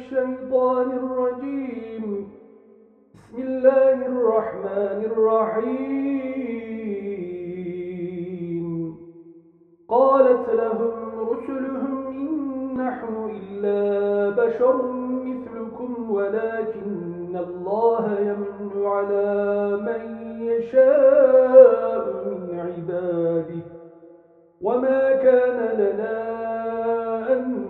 الشيطان الرجيم. بسم الله الرحمن الرحيم. قالت لهم رسلهم إن نحن إلا بشر مثلكم ولكن الله يمن على من يشاء من عباده. وما كان لنا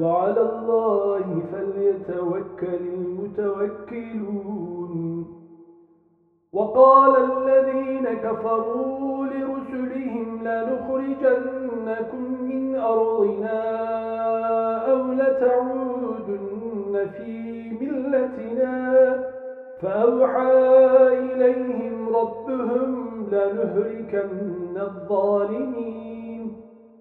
وعلى الله فليتوكل المتوكلون. وقال الذين كفروا لرسلهم لنخرجنكم من أرضنا أو لتعودن في ملتنا. فأوحى إليهم ربهم لنهلكن الظالمين.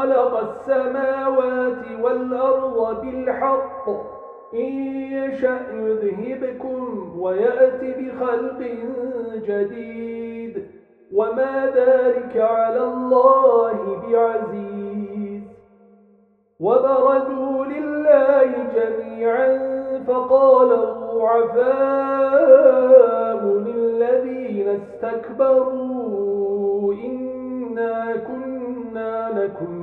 خلق السماوات والأرض بالحق. إن يشأ يذهبكم ويأت بخلق جديد. وما ذلك على الله بعزيز. وبرزوا لله جميعا. فقال الضعفاء للذين استكبروا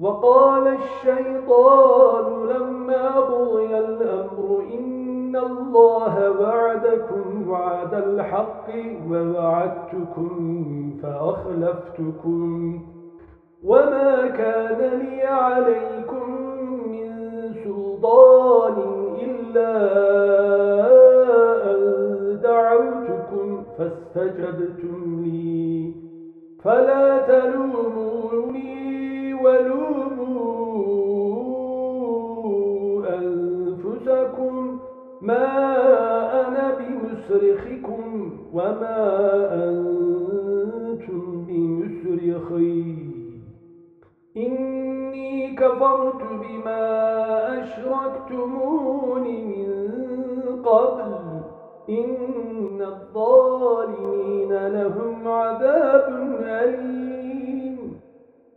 وقال الشيطان لما قضي الأمر إن الله وعدكم وعد الحق ووعدتكم فأخلفتكم وما كان لي عليكم من سلطان إلا أن دعوتكم فاستجبتم لي فلا تلوموني ولوموا أنفسكم ما أنا بمسرخكم وما أنتم بمسرخي. إني كفرت بما أشركتمون من قبل. إن الظالمين لهم عذاب أليم.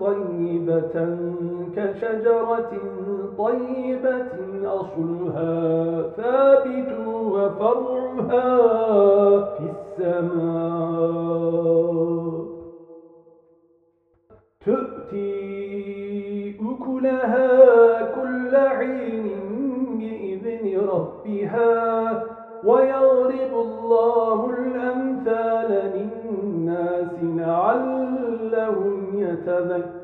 طيبة كشجرة طيبة أصلها ثابت وفرعها في السماء. تؤتي أكلها كل حين بإذن ربها ويضرب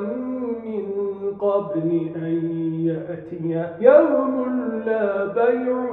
من قبل أن يأتي يوم لا بيع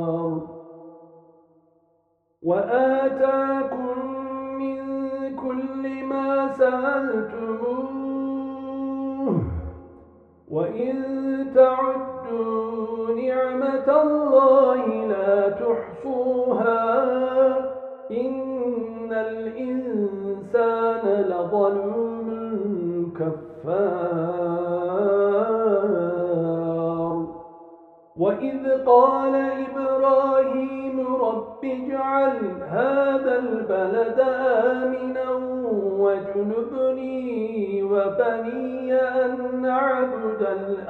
وآتاكم من كل ما سألتموه وإن تعدوا نعمة الله لا تحصوها إن الإنسان لظلوم كفار. وإذ قال إبراهيم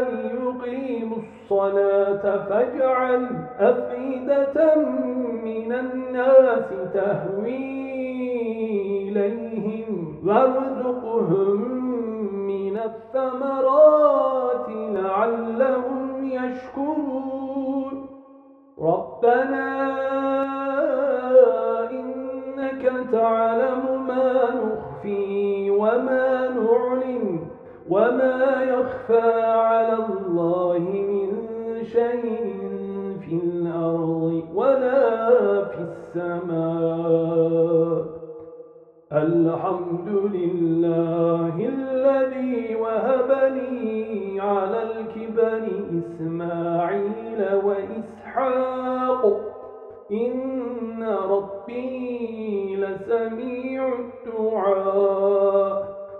ليقيموا الصلاة فاجعل أفئدة من الناس تهوي إليهم وارزقهم من الثمرات لعلهم يشكرون ربنا إنك تعلم ما نخفي وما نعلن وما يخفى على الله من شيء في الأرض والسماء الحمد لله الذي وهب لي على الكبر إسماعيل وإسحاق إن ربي لسميع الدعاء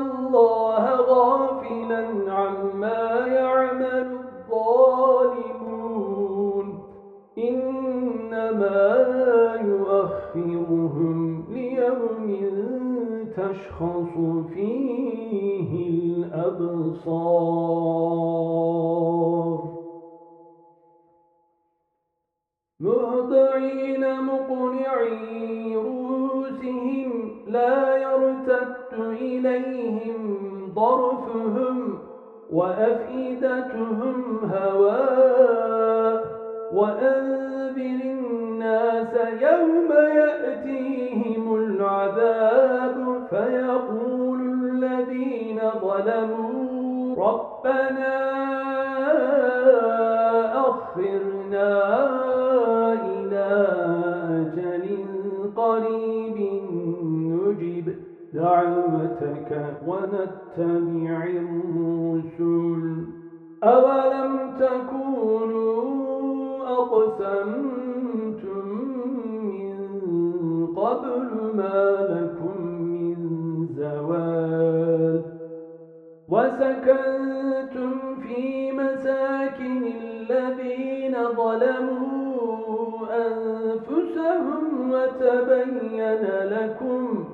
الله غافلا عما يعمل الظالمون. إنما يؤخرهم ليوم تشخص فيه الأبصار. مهضعين مقنعي رؤوسهم لا يرتد إليهم ضرفهم وأفئدتهم هواء وأنذر الناس يوم يأتيهم العذاب فيقول الذين ظلموا ربنا أخرنا إلى أجل قريب دعوتك ونتبع الرسل. أولم تكونوا أقسمتم من قبل ما لكم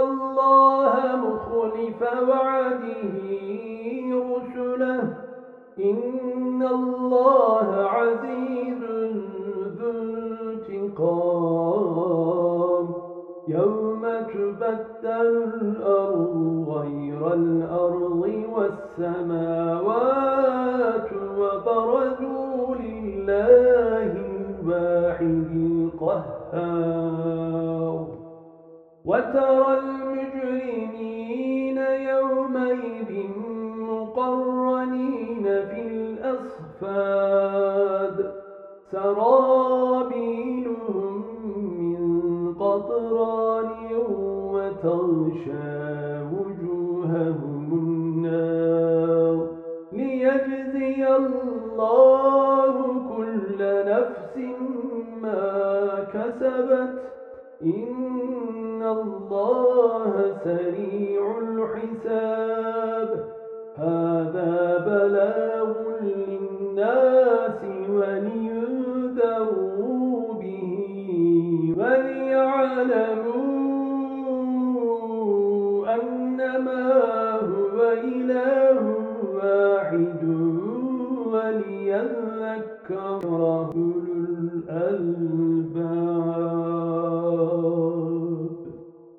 الله مخلف وعده رسله. إن الله عزيز ذو انتقام. يوم تبدل الأرض غير الأرض والسماوات الأصفاد سرابيلهم